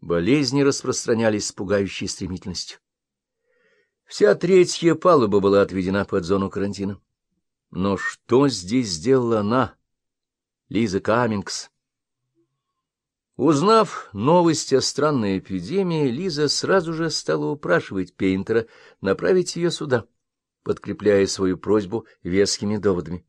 Болезни распространялись с пугающей стремительностью. Вся третья палуба была отведена под зону карантина. Но что здесь сделала она, Лиза Каммингс? Узнав новость о странной эпидемии, Лиза сразу же стала упрашивать Пейнтера направить ее сюда, подкрепляя свою просьбу вескими доводами.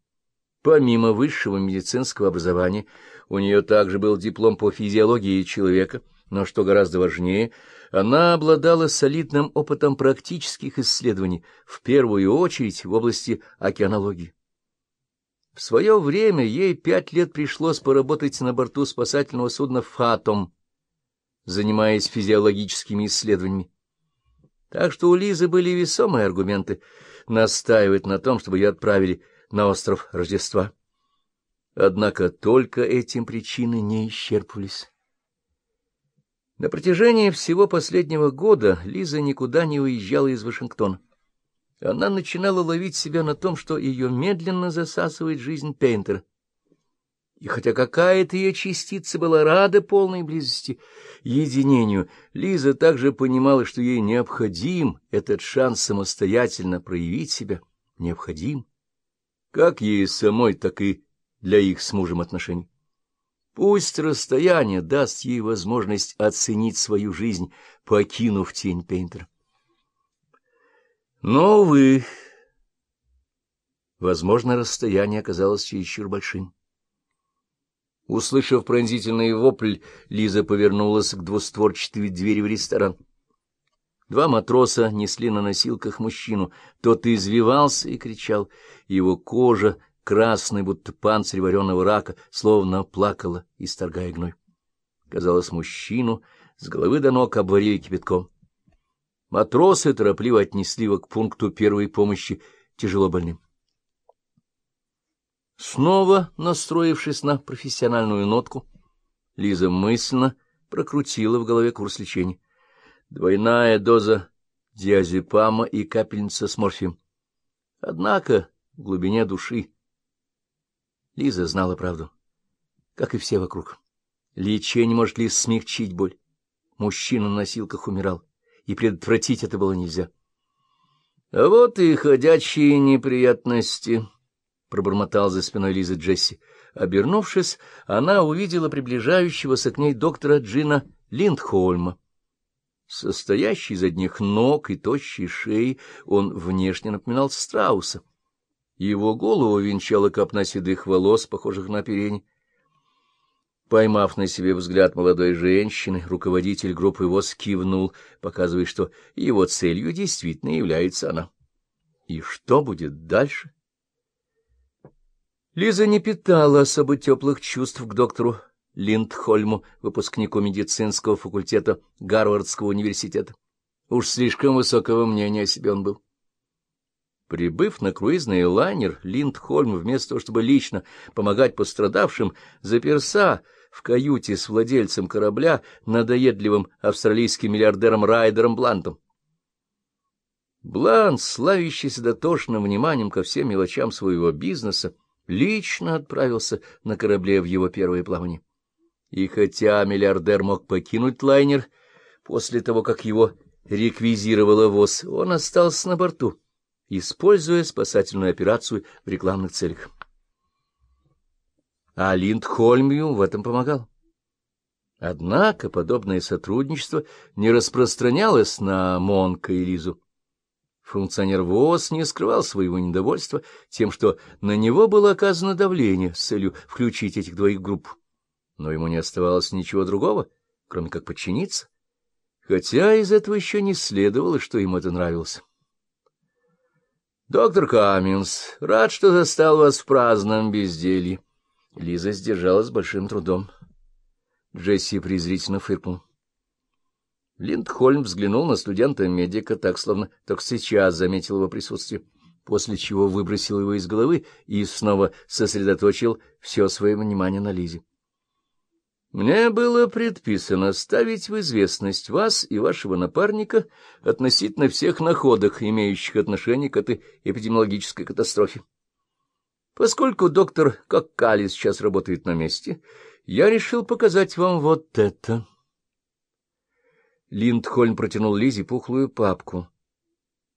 Помимо высшего медицинского образования, у нее также был диплом по физиологии человека, но, что гораздо важнее, она обладала солидным опытом практических исследований, в первую очередь в области океанологии. В свое время ей пять лет пришлось поработать на борту спасательного судна «Фатом», занимаясь физиологическими исследованиями. Так что у Лизы были весомые аргументы настаивать на том, чтобы ее отправили на остров Рождества. Однако только этим причины не исчерпывались. На протяжении всего последнего года Лиза никуда не уезжала из Вашингтона. Она начинала ловить себя на том, что ее медленно засасывает жизнь Пейнтера. И хотя какая-то ее частица была рада полной близости, единению, Лиза также понимала, что ей необходим этот шанс самостоятельно проявить себя, необходим, как ей самой, так и для их с мужем отношений. Пусть расстояние даст ей возможность оценить свою жизнь, покинув тень Пейнтера. Но, увы, возможно, расстояние оказалось чересчур большим. Услышав пронзительный вопль, Лиза повернулась к двустворчатой двери в ресторан. Два матроса несли на носилках мужчину. Тот извивался и кричал. Его кожа, красная, будто панцирь вареного рака, словно плакала, исторгая гной. Казалось, мужчину с головы до ног обварили кипятком. Матросы торопливо отнесли его к пункту первой помощи тяжело больным. Снова настроившись на профессиональную нотку, Лиза мысленно прокрутила в голове курс лечения. Двойная доза диазепама и капельница с морфием. Однако в глубине души Лиза знала правду, как и все вокруг. Лечение может ли смягчить боль? Мужчина на носилках умирал и предотвратить это было нельзя. — А вот и ходячие неприятности, — пробормотал за спиной Лизы Джесси. Обернувшись, она увидела приближающегося к ней доктора Джина Линдхольма. Состоящий из одних ног и тощей шеи, он внешне напоминал страуса. Его голову венчала копна седых волос, похожих на оперень. Поймав на себе взгляд молодой женщины, руководитель группы ВОЗ кивнул, показывая, что его целью действительно является она. И что будет дальше? Лиза не питала особо теплых чувств к доктору Линдхольму, выпускнику медицинского факультета Гарвардского университета. Уж слишком высокого мнения о себе он был. Прибыв на круизный лайнер, Линдхольм, вместо того, чтобы лично помогать пострадавшим, заперся в каюте с владельцем корабля, надоедливым австралийским миллиардером Райдером Блантом. Блант, славящийся дотошным вниманием ко всем мелочам своего бизнеса, лично отправился на корабле в его первое плавание. И хотя миллиардер мог покинуть лайнер после того, как его реквизировала ВОЗ, он остался на борту, используя спасательную операцию в рекламных целях а Линдхольмию в этом помогал. Однако подобное сотрудничество не распространялось на Монка и Лизу. Функционер ВОЗ не скрывал своего недовольства тем, что на него было оказано давление с целью включить этих двоих групп. Но ему не оставалось ничего другого, кроме как подчиниться, хотя из этого еще не следовало, что ему это нравилось. — Доктор Каминс, рад, что застал вас в праздном безделье. Лиза сдержалась с большим трудом. Джесси презрительно фыркнул. Линдхольм взглянул на студента-медика так, словно только сейчас заметил его присутствие, после чего выбросил его из головы и снова сосредоточил все свое внимание на Лизе. Мне было предписано ставить в известность вас и вашего напарника относительно всех находок, имеющих отношение к этой эпидемиологической катастрофе. Поскольку доктор Коккали сейчас работает на месте, я решил показать вам вот это. Линдхольм протянул Лизе пухлую папку.